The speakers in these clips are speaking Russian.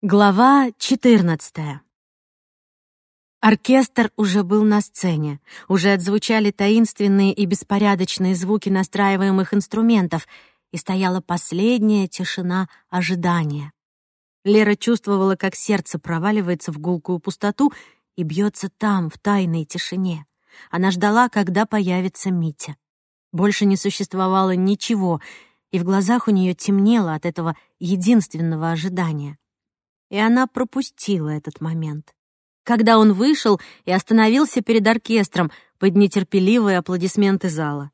Глава 14 Оркестр уже был на сцене, уже отзвучали таинственные и беспорядочные звуки настраиваемых инструментов, и стояла последняя тишина ожидания. Лера чувствовала, как сердце проваливается в гулкую пустоту и бьется там, в тайной тишине. Она ждала, когда появится Митя. Больше не существовало ничего, и в глазах у нее темнело от этого единственного ожидания — и она пропустила этот момент. Когда он вышел и остановился перед оркестром под нетерпеливые аплодисменты зала.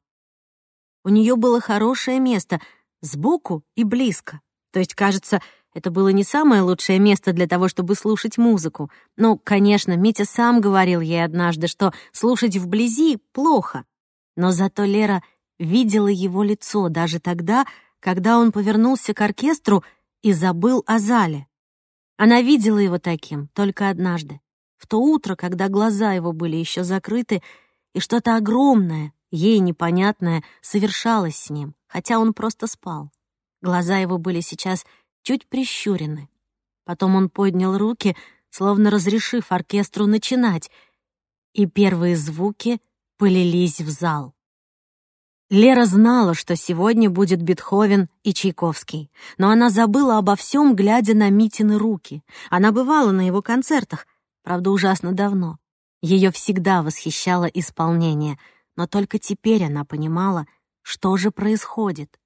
У нее было хорошее место сбоку и близко. То есть, кажется, это было не самое лучшее место для того, чтобы слушать музыку. Ну, конечно, Митя сам говорил ей однажды, что слушать вблизи плохо. Но зато Лера видела его лицо даже тогда, когда он повернулся к оркестру и забыл о зале. Она видела его таким только однажды, в то утро, когда глаза его были еще закрыты, и что-то огромное, ей непонятное, совершалось с ним, хотя он просто спал. Глаза его были сейчас чуть прищурены. Потом он поднял руки, словно разрешив оркестру начинать, и первые звуки полились в зал. Лера знала, что сегодня будет Бетховен и Чайковский, но она забыла обо всем, глядя на Митины руки. Она бывала на его концертах, правда, ужасно давно. Ее всегда восхищало исполнение, но только теперь она понимала, что же происходит.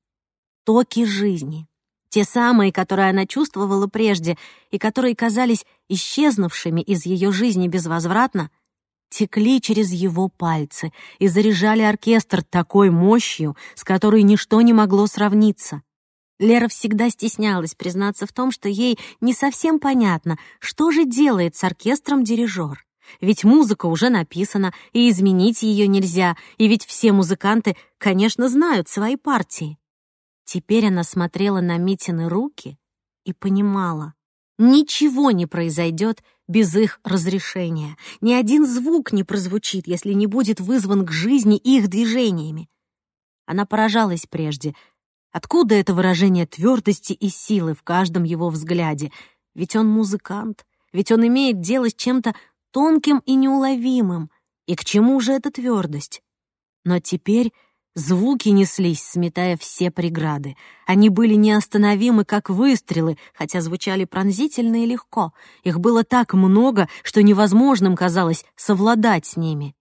Токи жизни. Те самые, которые она чувствовала прежде и которые казались исчезнувшими из ее жизни безвозвратно, текли через его пальцы и заряжали оркестр такой мощью, с которой ничто не могло сравниться. Лера всегда стеснялась признаться в том, что ей не совсем понятно, что же делает с оркестром дирижер. Ведь музыка уже написана, и изменить ее нельзя, и ведь все музыканты, конечно, знают свои партии. Теперь она смотрела на Митины руки и понимала, ничего не произойдет без их разрешения. Ни один звук не прозвучит, если не будет вызван к жизни их движениями. Она поражалась прежде. Откуда это выражение твердости и силы в каждом его взгляде? Ведь он музыкант, ведь он имеет дело с чем-то тонким и неуловимым. И к чему же эта твердость? Но теперь Звуки неслись, сметая все преграды. Они были неостановимы, как выстрелы, хотя звучали пронзительно и легко. Их было так много, что невозможным казалось совладать с ними.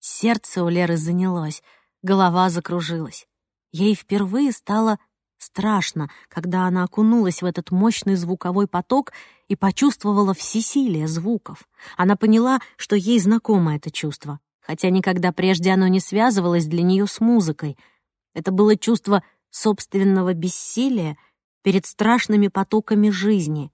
Сердце у Леры занялось, голова закружилась. Ей впервые стало страшно, когда она окунулась в этот мощный звуковой поток и почувствовала всесилие звуков. Она поняла, что ей знакомо это чувство хотя никогда прежде оно не связывалось для нее с музыкой. Это было чувство собственного бессилия перед страшными потоками жизни,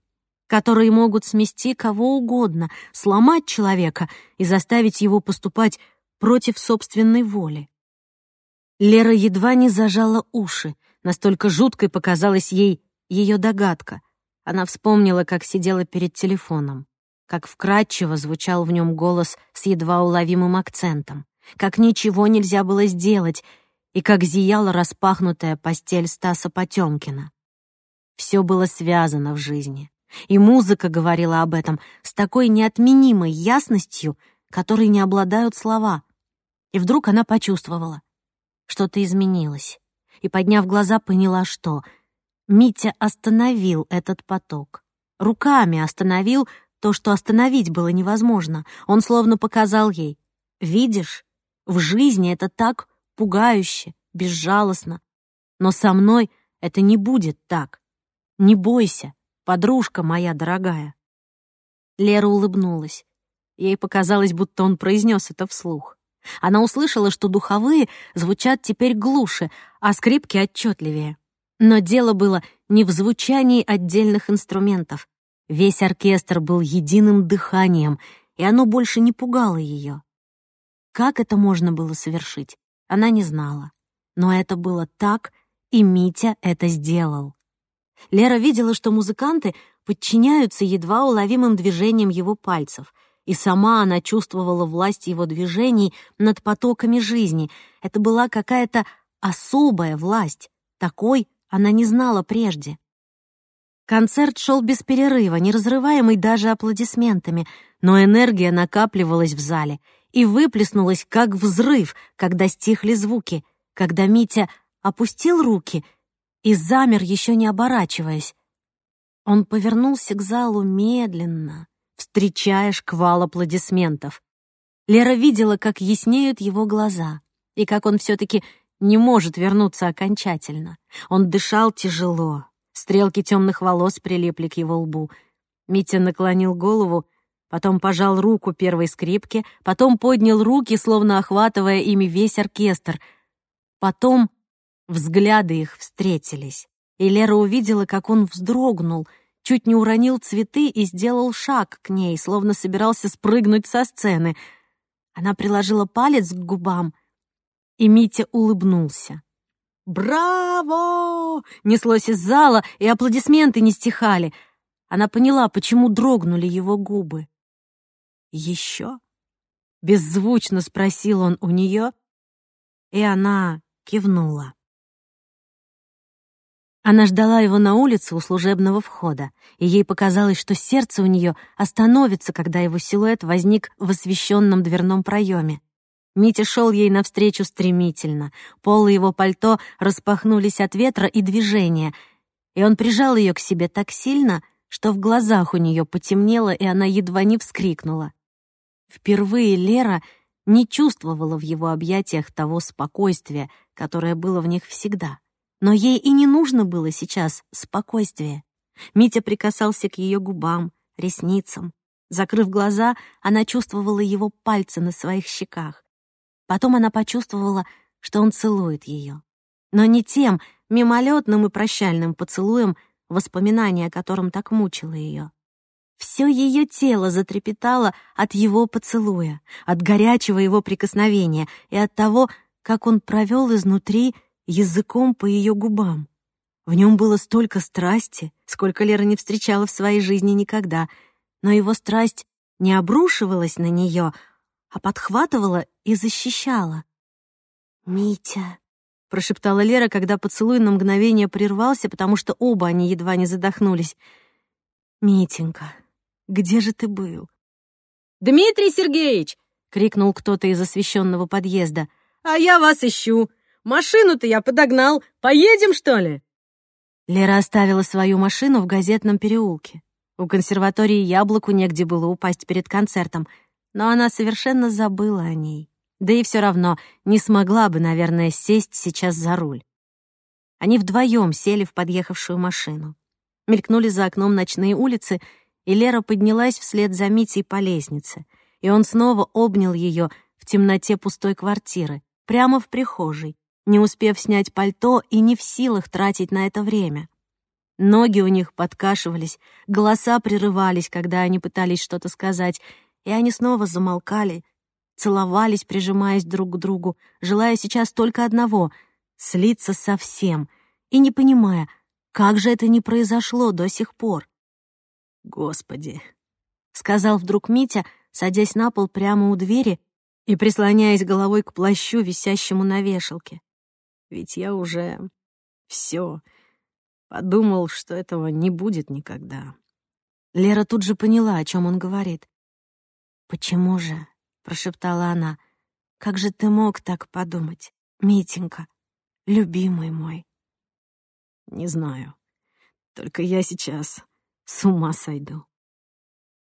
которые могут смести кого угодно, сломать человека и заставить его поступать против собственной воли. Лера едва не зажала уши, настолько жуткой показалась ей ее догадка. Она вспомнила, как сидела перед телефоном как вкрадчиво звучал в нем голос с едва уловимым акцентом, как ничего нельзя было сделать и как зияла распахнутая постель Стаса Потемкина. Все было связано в жизни, и музыка говорила об этом с такой неотменимой ясностью, которой не обладают слова. И вдруг она почувствовала, что-то изменилось, и, подняв глаза, поняла, что Митя остановил этот поток. Руками остановил, то, что остановить было невозможно. Он словно показал ей. «Видишь, в жизни это так пугающе, безжалостно. Но со мной это не будет так. Не бойся, подружка моя дорогая». Лера улыбнулась. Ей показалось, будто он произнес это вслух. Она услышала, что духовые звучат теперь глуше, а скрипки отчетливее. Но дело было не в звучании отдельных инструментов. Весь оркестр был единым дыханием, и оно больше не пугало ее. Как это можно было совершить, она не знала. Но это было так, и Митя это сделал. Лера видела, что музыканты подчиняются едва уловимым движениям его пальцев, и сама она чувствовала власть его движений над потоками жизни. Это была какая-то особая власть, такой она не знала прежде. Концерт шел без перерыва, не разрываемый даже аплодисментами, но энергия накапливалась в зале и выплеснулась, как взрыв, когда стихли звуки, когда Митя опустил руки и замер, еще не оборачиваясь. Он повернулся к залу медленно, встречая шквал аплодисментов. Лера видела, как яснеют его глаза, и как он все-таки не может вернуться окончательно. Он дышал тяжело, стрелки темных волос прилипли к его лбу. Митя наклонил голову, потом пожал руку первой скрипке, потом поднял руки, словно охватывая ими весь оркестр. Потом взгляды их встретились, и Лера увидела, как он вздрогнул, чуть не уронил цветы и сделал шаг к ней, словно собирался спрыгнуть со сцены. Она приложила палец к губам — и Митя улыбнулся. «Браво!» — неслось из зала, и аплодисменты не стихали. Она поняла, почему дрогнули его губы. «Еще?» — беззвучно спросил он у нее, и она кивнула. Она ждала его на улице у служебного входа, и ей показалось, что сердце у нее остановится, когда его силуэт возник в освещенном дверном проеме. Митя шел ей навстречу стремительно. Полы его пальто распахнулись от ветра и движения, и он прижал ее к себе так сильно, что в глазах у нее потемнело, и она едва не вскрикнула. Впервые Лера не чувствовала в его объятиях того спокойствия, которое было в них всегда. Но ей и не нужно было сейчас спокойствия. Митя прикасался к ее губам, ресницам. Закрыв глаза, она чувствовала его пальцы на своих щеках. Потом она почувствовала, что он целует ее. Но не тем мимолетным и прощальным поцелуем, воспоминание о котором так мучило ее. Все ее тело затрепетало от его поцелуя, от горячего его прикосновения и от того, как он провел изнутри языком по ее губам. В нем было столько страсти, сколько Лера не встречала в своей жизни никогда, но его страсть не обрушивалась на нее, а подхватывала и защищала. «Митя», — прошептала Лера, когда поцелуй на мгновение прервался, потому что оба они едва не задохнулись. «Митенька, где же ты был?» «Дмитрий Сергеевич!» — крикнул кто-то из освещенного подъезда. «А я вас ищу! Машину-то я подогнал! Поедем, что ли?» Лера оставила свою машину в газетном переулке. У консерватории Яблоку негде было упасть перед концертом — но она совершенно забыла о ней. Да и все равно не смогла бы, наверное, сесть сейчас за руль. Они вдвоем сели в подъехавшую машину. Мелькнули за окном ночные улицы, и Лера поднялась вслед за Митей по лестнице, и он снова обнял ее в темноте пустой квартиры, прямо в прихожей, не успев снять пальто и не в силах тратить на это время. Ноги у них подкашивались, голоса прерывались, когда они пытались что-то сказать, и они снова замолкали, целовались, прижимаясь друг к другу, желая сейчас только одного — слиться совсем, и не понимая, как же это не произошло до сих пор. «Господи!» — сказал вдруг Митя, садясь на пол прямо у двери и прислоняясь головой к плащу, висящему на вешалке. «Ведь я уже все подумал, что этого не будет никогда». Лера тут же поняла, о чем он говорит. «Почему же?» — прошептала она. «Как же ты мог так подумать, Митенька, любимый мой?» «Не знаю. Только я сейчас с ума сойду».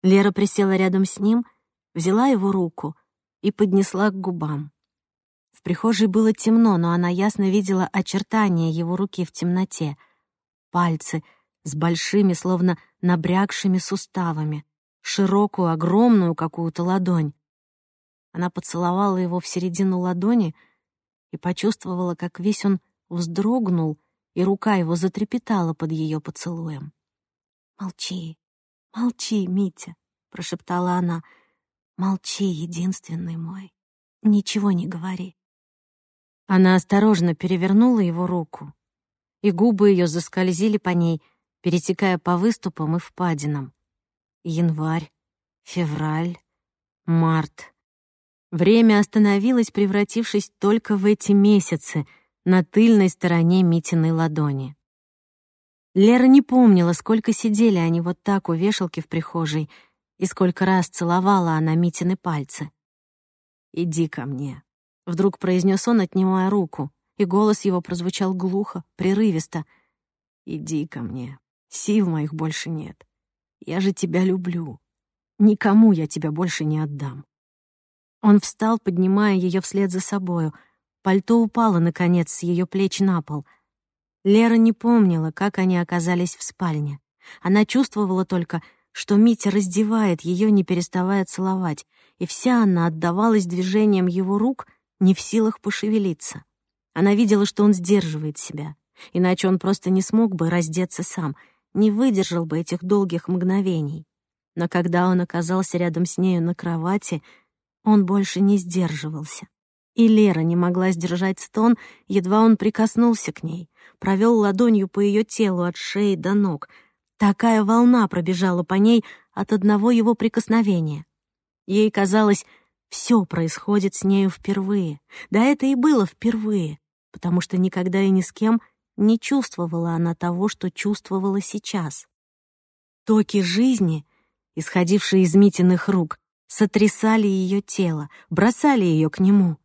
Лера присела рядом с ним, взяла его руку и поднесла к губам. В прихожей было темно, но она ясно видела очертания его руки в темноте. Пальцы с большими, словно набрякшими суставами широкую, огромную какую-то ладонь. Она поцеловала его в середину ладони и почувствовала, как весь он вздрогнул, и рука его затрепетала под ее поцелуем. «Молчи, молчи, Митя», — прошептала она. «Молчи, единственный мой. Ничего не говори». Она осторожно перевернула его руку, и губы ее заскользили по ней, перетекая по выступам и впадинам январь, февраль, март. Время остановилось, превратившись только в эти месяцы на тыльной стороне Митиной ладони. Лера не помнила, сколько сидели они вот так у вешалки в прихожей и сколько раз целовала она Митины пальцы. «Иди ко мне», — вдруг произнес он, отнимая руку, и голос его прозвучал глухо, прерывисто. «Иди ко мне, сил моих больше нет. Я же тебя люблю. Никому я тебя больше не отдам». Он встал, поднимая ее вслед за собою. Пальто упало, наконец, с ее плеч на пол. Лера не помнила, как они оказались в спальне. Она чувствовала только, что Митя раздевает ее, не переставая целовать, и вся она отдавалась движениям его рук, не в силах пошевелиться. Она видела, что он сдерживает себя, иначе он просто не смог бы раздеться сам, не выдержал бы этих долгих мгновений. Но когда он оказался рядом с нею на кровати, он больше не сдерживался. И Лера не могла сдержать стон, едва он прикоснулся к ней, провел ладонью по ее телу от шеи до ног. Такая волна пробежала по ней от одного его прикосновения. Ей казалось, все происходит с нею впервые. Да это и было впервые, потому что никогда и ни с кем не чувствовала она того, что чувствовала сейчас. Токи жизни, исходившие из Митиных рук, сотрясали ее тело, бросали ее к нему.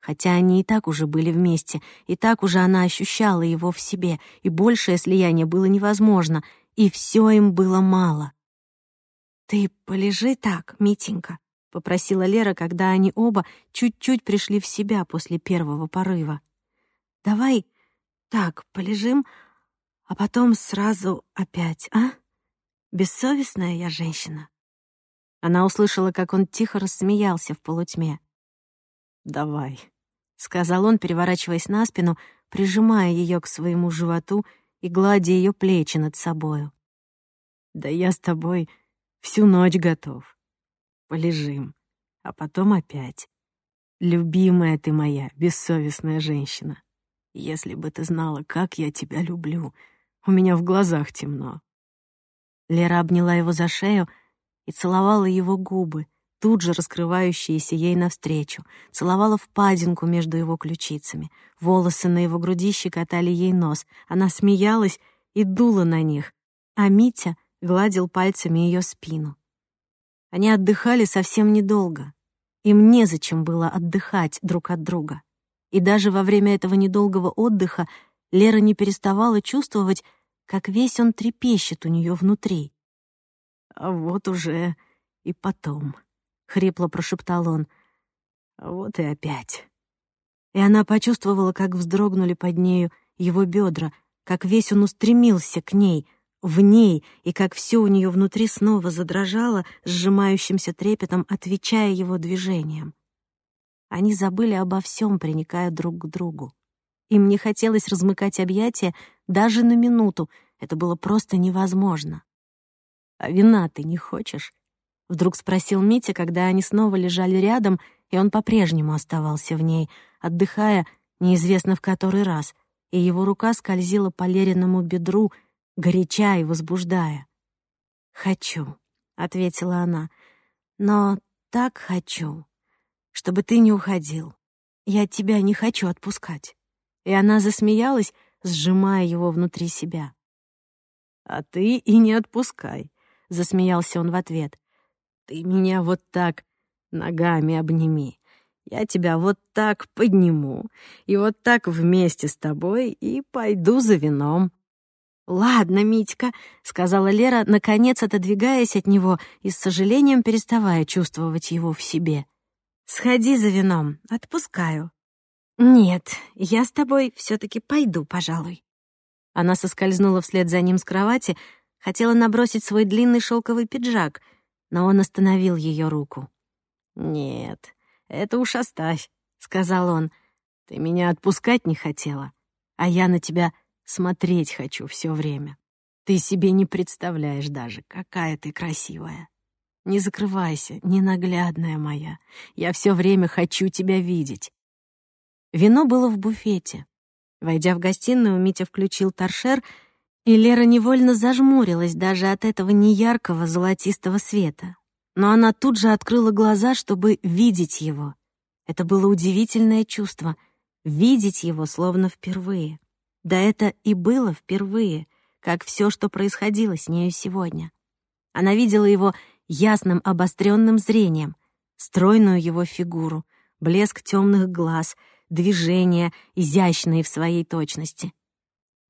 Хотя они и так уже были вместе, и так уже она ощущала его в себе, и большее слияние было невозможно, и все им было мало. «Ты полежи так, Митенька», — попросила Лера, когда они оба чуть-чуть пришли в себя после первого порыва. «Давай так, полежим, а потом сразу опять, а? Бессовестная я женщина». Она услышала, как он тихо рассмеялся в полутьме. «Давай», — сказал он, переворачиваясь на спину, прижимая ее к своему животу и гладя ее плечи над собою. «Да я с тобой всю ночь готов. Полежим, а потом опять. Любимая ты моя, бессовестная женщина. Если бы ты знала, как я тебя люблю, у меня в глазах темно». Лера обняла его за шею, — и целовала его губы, тут же раскрывающиеся ей навстречу, целовала впадинку между его ключицами. Волосы на его груди щекотали ей нос. Она смеялась и дула на них, а Митя гладил пальцами ее спину. Они отдыхали совсем недолго. Им незачем было отдыхать друг от друга. И даже во время этого недолгого отдыха Лера не переставала чувствовать, как весь он трепещет у нее внутри. А вот уже и потом, — хрипло прошептал он. Вот и опять. И она почувствовала, как вздрогнули под нею его бедра, как весь он устремился к ней, в ней, и как все у нее внутри снова задрожало, сжимающимся трепетом, отвечая его движениям. Они забыли обо всем, приникая друг к другу. Им не хотелось размыкать объятия даже на минуту, это было просто невозможно. «А вина ты не хочешь?» — вдруг спросил Митя, когда они снова лежали рядом, и он по-прежнему оставался в ней, отдыхая неизвестно в который раз, и его рука скользила по Лериному бедру, горяча и возбуждая. «Хочу», — ответила она, — «но так хочу, чтобы ты не уходил. Я тебя не хочу отпускать». И она засмеялась, сжимая его внутри себя. «А ты и не отпускай», — засмеялся он в ответ. «Ты меня вот так ногами обними. Я тебя вот так подниму, и вот так вместе с тобой и пойду за вином». «Ладно, Митька», — сказала Лера, наконец отодвигаясь от него и с сожалением переставая чувствовать его в себе. «Сходи за вином, отпускаю». «Нет, я с тобой все таки пойду, пожалуй». Она соскользнула вслед за ним с кровати, Хотела набросить свой длинный шелковый пиджак, но он остановил ее руку. «Нет, это уж оставь», — сказал он. «Ты меня отпускать не хотела, а я на тебя смотреть хочу все время. Ты себе не представляешь даже, какая ты красивая. Не закрывайся, ненаглядная моя. Я все время хочу тебя видеть». Вино было в буфете. Войдя в гостиную, Митя включил торшер — и Лера невольно зажмурилась даже от этого неяркого золотистого света. Но она тут же открыла глаза, чтобы видеть его. Это было удивительное чувство — видеть его словно впервые. Да это и было впервые, как все, что происходило с нею сегодня. Она видела его ясным обостренным зрением, стройную его фигуру, блеск темных глаз, движения, изящные в своей точности.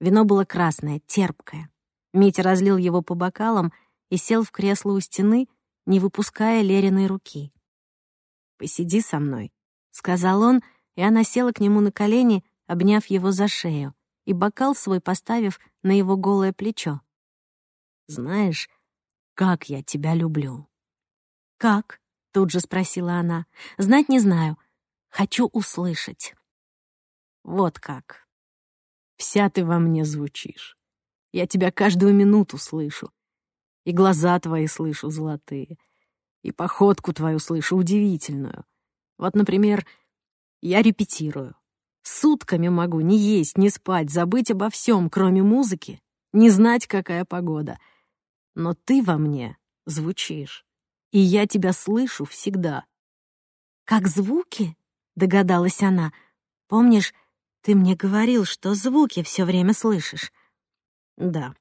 Вино было красное, терпкое. Митя разлил его по бокалам и сел в кресло у стены, не выпуская Лериной руки. «Посиди со мной», — сказал он, и она села к нему на колени, обняв его за шею, и бокал свой поставив на его голое плечо. «Знаешь, как я тебя люблю». «Как?» — тут же спросила она. «Знать не знаю. Хочу услышать». «Вот как. Вся ты во мне звучишь. Я тебя каждую минуту слышу. И глаза твои слышу золотые. И походку твою слышу удивительную. Вот, например, я репетирую. Сутками могу не есть, не спать, забыть обо всем, кроме музыки, не знать, какая погода — но ты во мне звучишь, и я тебя слышу всегда». «Как звуки?» — догадалась она. «Помнишь, ты мне говорил, что звуки все время слышишь?» «Да,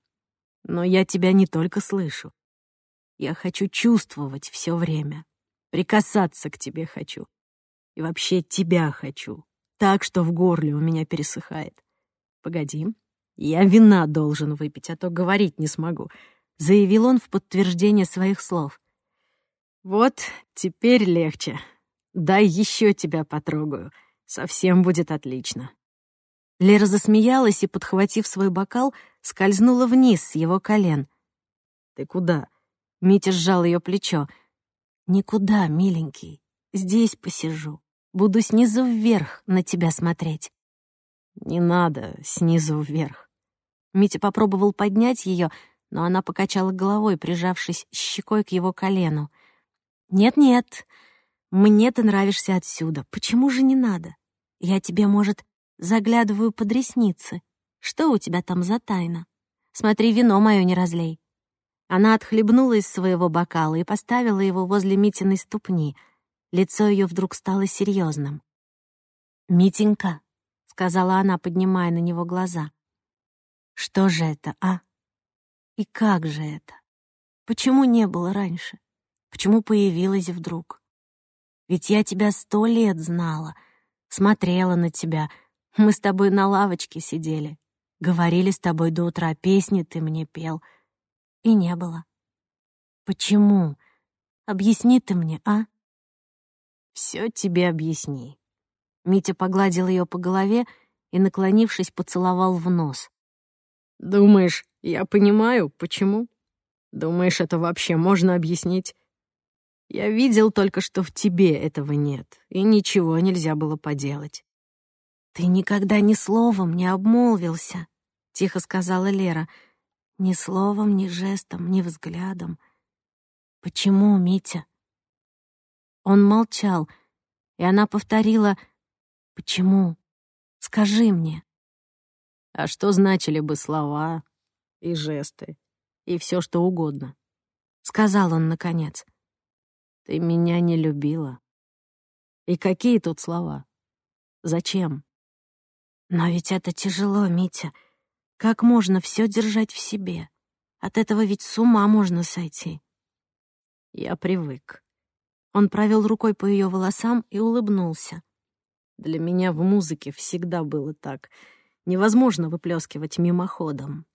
но я тебя не только слышу. Я хочу чувствовать все время, прикасаться к тебе хочу. И вообще тебя хочу, так, что в горле у меня пересыхает. Погоди, я вина должен выпить, а то говорить не смогу заявил он в подтверждение своих слов. «Вот, теперь легче. Дай еще тебя потрогаю. Совсем будет отлично». Лера засмеялась и, подхватив свой бокал, скользнула вниз с его колен. «Ты куда?» Митя сжал ее плечо. «Никуда, миленький. Здесь посижу. Буду снизу вверх на тебя смотреть». «Не надо снизу вверх». Митя попробовал поднять ее, но она покачала головой, прижавшись щекой к его колену. «Нет-нет, мне ты нравишься отсюда. Почему же не надо? Я тебе, может, заглядываю под ресницы. Что у тебя там за тайна? Смотри, вино мое не разлей». Она отхлебнула из своего бокала и поставила его возле Митиной ступни. Лицо ее вдруг стало серьезным. «Митенька», — сказала она, поднимая на него глаза, — «что же это, а?» И как же это? Почему не было раньше? Почему появилась вдруг? Ведь я тебя сто лет знала, смотрела на тебя. Мы с тобой на лавочке сидели, говорили с тобой до утра, песни ты мне пел. И не было. Почему? Объясни ты мне, а? Все тебе объясни. Митя погладил ее по голове и, наклонившись, поцеловал в нос. Думаешь, я понимаю, почему? Думаешь, это вообще можно объяснить? Я видел только, что в тебе этого нет, и ничего нельзя было поделать. «Ты никогда ни словом не обмолвился», — тихо сказала Лера. «Ни словом, ни жестом, ни взглядом. Почему, Митя?» Он молчал, и она повторила «Почему? Скажи мне». А что значили бы слова и жесты и все что угодно? Сказал он наконец. Ты меня не любила. И какие тут слова? Зачем? Но ведь это тяжело, Митя. Как можно все держать в себе? От этого ведь с ума можно сойти. Я привык. Он провел рукой по ее волосам и улыбнулся. Для меня в музыке всегда было так — невозможно выплескивать мимоходом.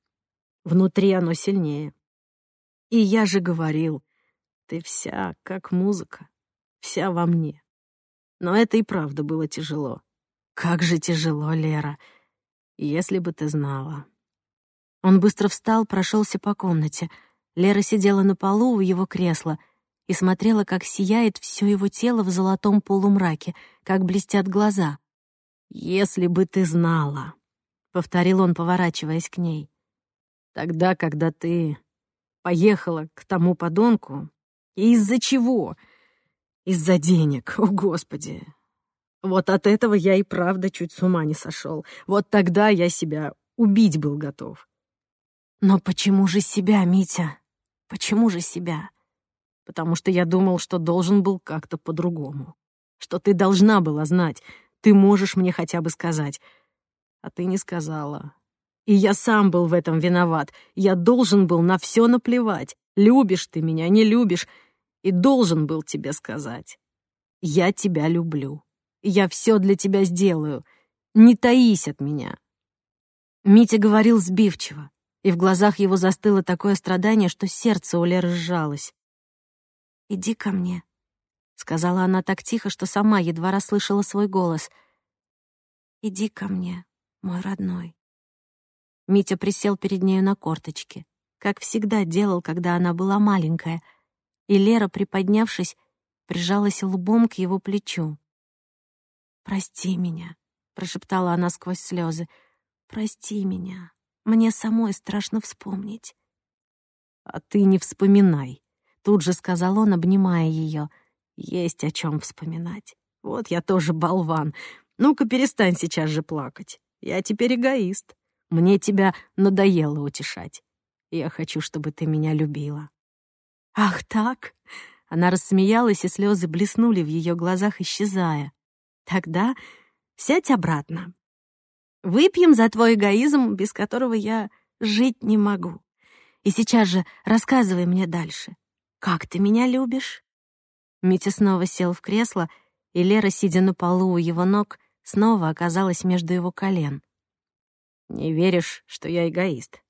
Внутри оно сильнее. И я же говорил, ты вся как музыка, вся во мне. Но это и правда было тяжело. Как же тяжело, Лера, если бы ты знала. Он быстро встал, прошелся по комнате. Лера сидела на полу у его кресла и смотрела, как сияет все его тело в золотом полумраке, как блестят глаза. «Если бы ты знала», повторил он, поворачиваясь к ней. Тогда, когда ты поехала к тому подонку, и из-за чего? Из-за денег, о господи. Вот от этого я и правда чуть с ума не сошел. Вот тогда я себя убить был готов. Но почему же себя, Митя? Почему же себя? Потому что я думал, что должен был как-то по-другому. Что ты должна была знать. Ты можешь мне хотя бы сказать — а ты не сказала. И я сам был в этом виноват. Я должен был на все наплевать. Любишь ты меня, не любишь. И должен был тебе сказать. Я тебя люблю. Я все для тебя сделаю. Не таись от меня. Митя говорил сбивчиво, и в глазах его застыло такое страдание, что сердце у Леры сжалось. «Иди ко мне», — сказала она так тихо, что сама едва расслышала свой голос. «Иди ко мне, мой родной». Митя присел перед нею на корточки, как всегда делал, когда она была маленькая, и Лера, приподнявшись, прижалась лбом к его плечу. «Прости меня», — прошептала она сквозь слезы. «Прости меня. Мне самой страшно вспомнить». «А ты не вспоминай», — тут же сказал он, обнимая ее. «Есть о чем вспоминать. Вот я тоже болван. Ну-ка, перестань сейчас же плакать. Я теперь эгоист. Мне тебя надоело утешать. Я хочу, чтобы ты меня любила». «Ах так?» Она рассмеялась, и слезы блеснули в ее глазах, исчезая. «Тогда сядь обратно. Выпьем за твой эгоизм, без которого я жить не могу. И сейчас же рассказывай мне дальше. Как ты меня любишь?» Митя снова сел в кресло, и Лера, сидя на полу у его ног, снова оказалась между его колен. «Не веришь, что я эгоист?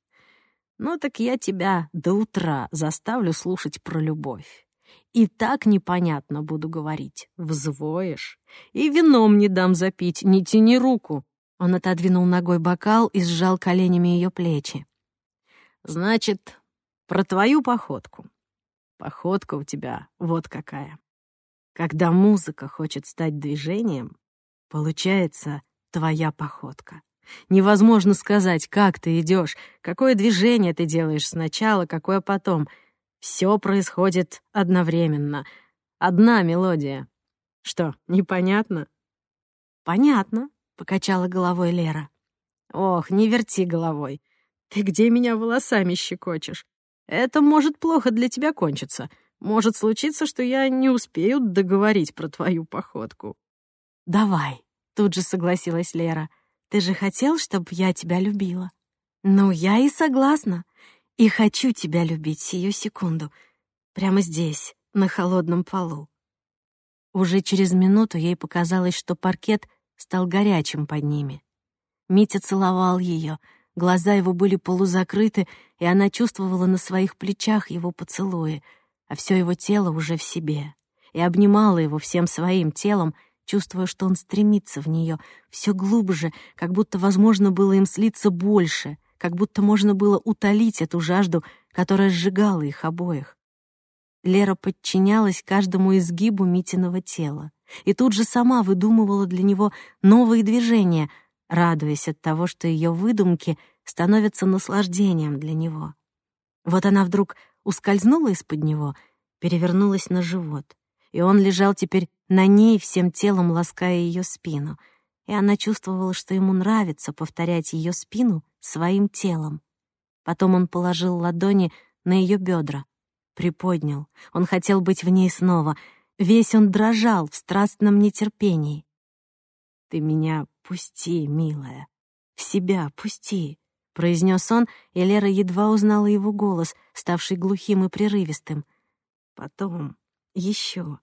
Ну так я тебя до утра заставлю слушать про любовь. И так непонятно буду говорить. Взвоишь. И вином не дам запить, не тяни руку. Он отодвинул ногой бокал и сжал коленями ее плечи. Значит, про твою походку. Походка у тебя вот какая. Когда музыка хочет стать движением, получается твоя походка. Невозможно сказать, как ты идешь, какое движение ты делаешь сначала, какое потом — все происходит одновременно. Одна мелодия. Что, непонятно? Понятно, покачала головой Лера. Ох, не верти головой. Ты где меня волосами щекочешь? Это может плохо для тебя кончиться. Может случиться, что я не успею договорить про твою походку. Давай, тут же согласилась Лера. Ты же хотел, чтобы я тебя любила. Ну, я и согласна. И хочу тебя любить сию секунду, прямо здесь, на холодном полу. Уже через минуту ей показалось, что паркет стал горячим под ними. Митя целовал ее, глаза его были полузакрыты, и она чувствовала на своих плечах его поцелуи, а все его тело уже в себе, и обнимала его всем своим телом, чувствуя, что он стремится в нее все глубже, как будто возможно было им слиться больше, как будто можно было утолить эту жажду, которая сжигала их обоих. Лера подчинялась каждому изгибу Митиного тела и тут же сама выдумывала для него новые движения, радуясь от того, что ее выдумки становятся наслаждением для него. Вот она вдруг ускользнула из-под него, перевернулась на живот, и он лежал теперь на ней всем телом, лаская ее спину, и она чувствовала, что ему нравится повторять ее спину своим телом. Потом он положил ладони на ее бедра, приподнял. Он хотел быть в ней снова. Весь он дрожал в страстном нетерпении. «Ты меня пусти, милая, в себя пусти», — произнес он, и Лера едва узнала его голос, ставший глухим и прерывистым. «Потом, еще,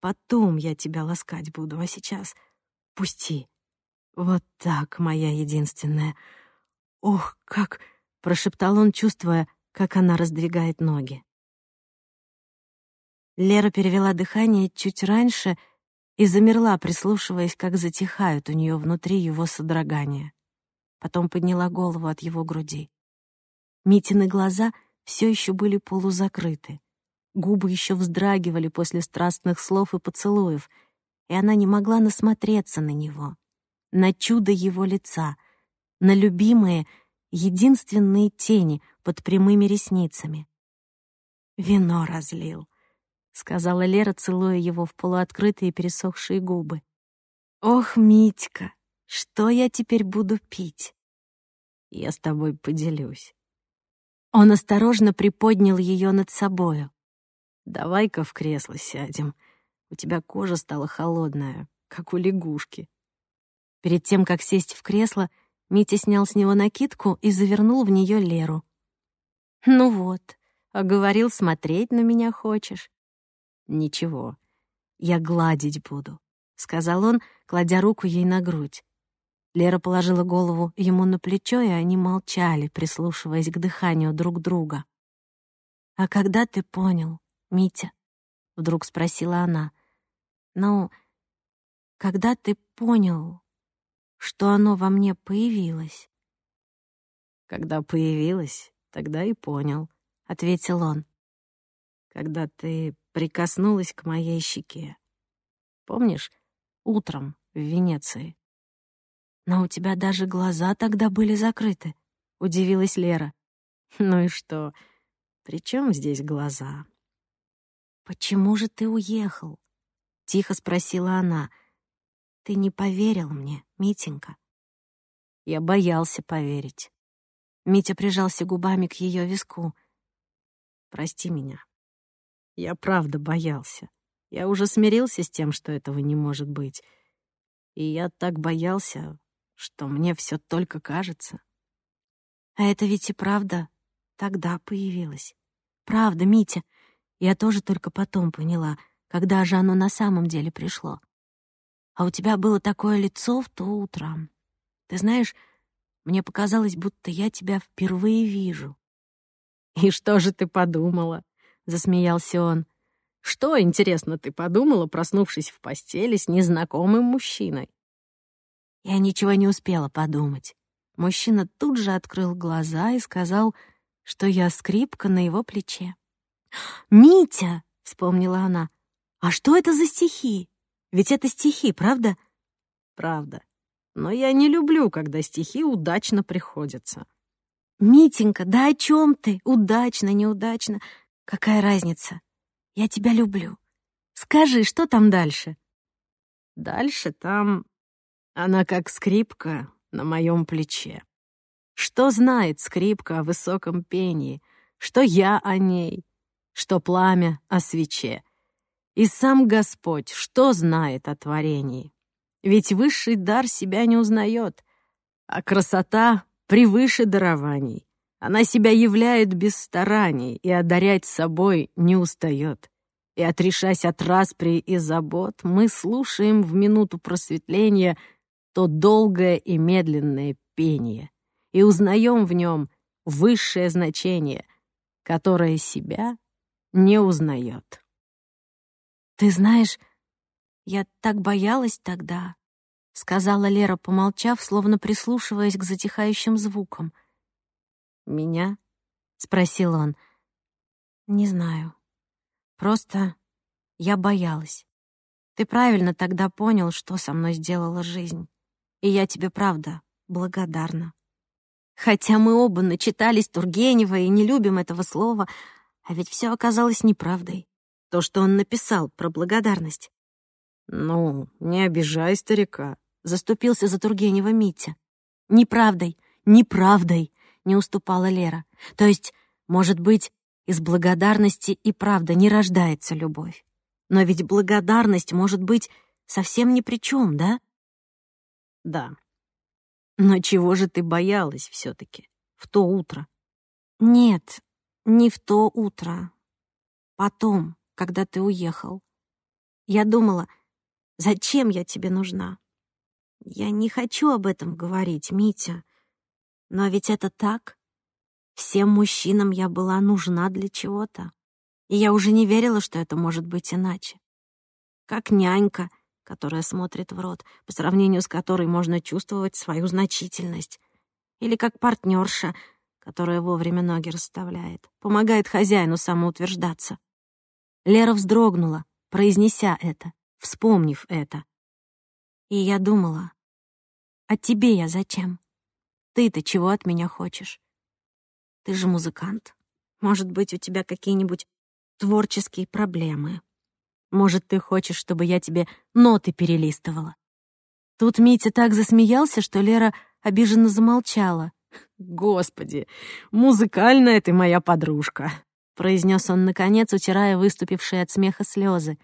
потом я тебя ласкать буду, а сейчас пусти. Вот так, моя единственная. «Ох, как!» — прошептал он, чувствуя, как она раздвигает ноги. Лера перевела дыхание чуть раньше и замерла, прислушиваясь, как затихают у нее внутри его содрогания. Потом подняла голову от его груди. Митины глаза все еще были полузакрыты. Губы еще вздрагивали после страстных слов и поцелуев, и она не могла насмотреться на него, на чудо его лица — на любимые, единственные тени под прямыми ресницами. «Вино разлил», — сказала Лера, целуя его в полуоткрытые пересохшие губы. «Ох, Митька, что я теперь буду пить?» «Я с тобой поделюсь». Он осторожно приподнял ее над собою. «Давай-ка в кресло сядем. У тебя кожа стала холодная, как у лягушки». Перед тем, как сесть в кресло, Митя снял с него накидку и завернул в нее Леру. «Ну вот, а говорил, смотреть на меня хочешь». «Ничего, я гладить буду», — сказал он, кладя руку ей на грудь. Лера положила голову ему на плечо, и они молчали, прислушиваясь к дыханию друг друга. «А когда ты понял, Митя?» — вдруг спросила она. «Ну, когда ты понял, что оно во мне появилось?» «Когда появилось, тогда и понял», — ответил он. «Когда ты прикоснулась к моей щеке. Помнишь, утром в Венеции?» «Но у тебя даже глаза тогда были закрыты», — удивилась Лера. «Ну и что? При чем здесь глаза?» «Почему же ты уехал?» — тихо спросила она. «Ты не поверил мне, Митенька?» Я боялся поверить. Митя прижался губами к ее виску. «Прости меня. Я правда боялся. Я уже смирился с тем, что этого не может быть. И я так боялся, что мне все только кажется. А это ведь и правда тогда появилось. Правда, Митя. Я тоже только потом поняла, когда же оно на самом деле пришло. А у тебя было такое лицо в то утро. Ты знаешь, мне показалось, будто я тебя впервые вижу. «И что же ты подумала?» — засмеялся он. «Что, интересно, ты подумала, проснувшись в постели с незнакомым мужчиной?» Я ничего не успела подумать. Мужчина тут же открыл глаза и сказал, что я скрипка на его плече. «Митя!» — вспомнила она. «А что это за стихи? Ведь это стихи, правда?» «Правда. Но я не люблю, когда стихи удачно приходятся». «Митенька, да о чем ты? Удачно, неудачно. Какая разница? Я тебя люблю. Скажи, что там дальше?» «Дальше там она как скрипка на моем плече. Что знает скрипка о высоком пении? Что я о ней? Что пламя о свече? И сам Господь что знает о творении? Ведь высший дар себя не узнает, а красота превыше дарований. Она себя являет без стараний и одарять собой не устает. И отрешась от распри и забот, мы слушаем в минуту просветления то долгое и медленное пение и узнаем в нем высшее значение, которое себя не узнает. «Ты знаешь, я так боялась тогда», — сказала Лера, помолчав, словно прислушиваясь к затихающим звукам. «Меня?» — спросил он. «Не знаю. Просто я боялась. Ты правильно тогда понял, что со мной сделала жизнь. И я тебе правда благодарна. Хотя мы оба начитались Тургенева и не любим этого слова, а ведь все оказалось неправдой. То, что он написал про благодарность. «Ну, не обижай старика», — заступился за Тургенева Митя. «Неправдой, неправдой», — не уступала Лера. «То есть, может быть, из благодарности и правда не рождается любовь. Но ведь благодарность может быть совсем ни при чем, да?» «Да», но чего же ты боялась все таки в то утро? Нет, не в то утро. Потом, когда ты уехал. Я думала, зачем я тебе нужна? Я не хочу об этом говорить, Митя. Но ведь это так. Всем мужчинам я была нужна для чего-то. И я уже не верила, что это может быть иначе. Как нянька, которая смотрит в рот, по сравнению с которой можно чувствовать свою значительность. Или как партнерша, которая вовремя ноги расставляет, помогает хозяину самоутверждаться. Лера вздрогнула, произнеся это, вспомнив это. И я думала, а тебе я зачем? Ты-то чего от меня хочешь? Ты же музыкант. Может быть, у тебя какие-нибудь творческие проблемы. Может, ты хочешь, чтобы я тебе ноты перелистывала?» Тут Митя так засмеялся, что Лера обиженно замолчала. «Господи, музыкальная ты моя подружка!» произнес он, наконец, утирая выступившие от смеха слезы.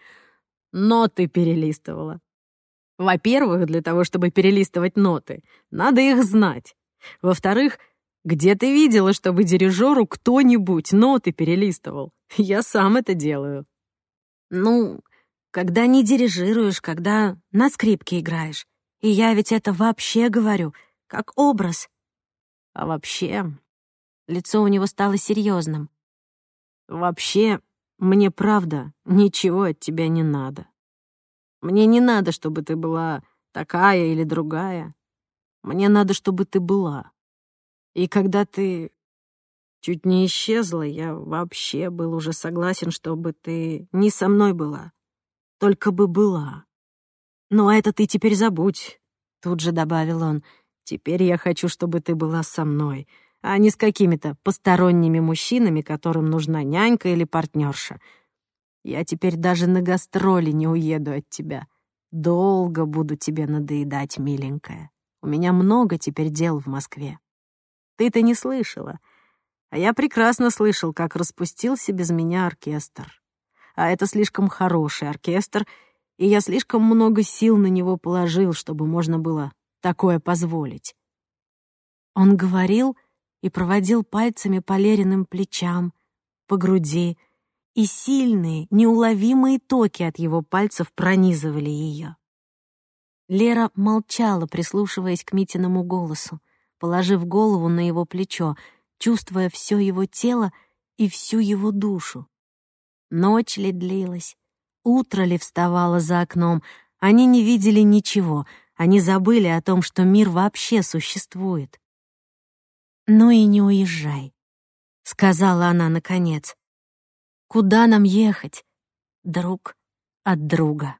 «Ноты перелистывала. Во-первых, для того, чтобы перелистывать ноты, надо их знать. Во-вторых, где ты видела, чтобы дирижеру кто-нибудь ноты перелистывал? Я сам это делаю. Ну, когда не дирижируешь, когда на скрипке играешь. И я ведь это вообще говорю, как образ. А вообще... Лицо у него стало серьезным. Вообще, мне правда ничего от тебя не надо. Мне не надо, чтобы ты была такая или другая. Мне надо, чтобы ты была. И когда ты чуть не исчезла, я вообще был уже согласен, чтобы ты не со мной была, только бы была. Но это ты теперь забудь, тут же добавил он. Теперь я хочу, чтобы ты была со мной, а не с какими-то посторонними мужчинами, которым нужна нянька или партнерша. Я теперь даже на гастроли не уеду от тебя. Долго буду тебе надоедать, миленькая. У меня много теперь дел в Москве. Ты-то не слышала, а я прекрасно слышал, как распустился без меня оркестр. А это слишком хороший оркестр, и я слишком много сил на него положил, чтобы можно было такое позволить. Он говорил и проводил пальцами по Лериным плечам, по груди, и сильные, неуловимые токи от его пальцев пронизывали ее. Лера молчала, прислушиваясь к Митиному голосу, положив голову на его плечо, чувствуя все его тело и всю его душу. Ночь ли длилась, утро ли вставало за окном, они не видели ничего, они забыли о том, что мир вообще существует. «Ну и не уезжай», — сказала она наконец. «Куда нам ехать? Друг от друга».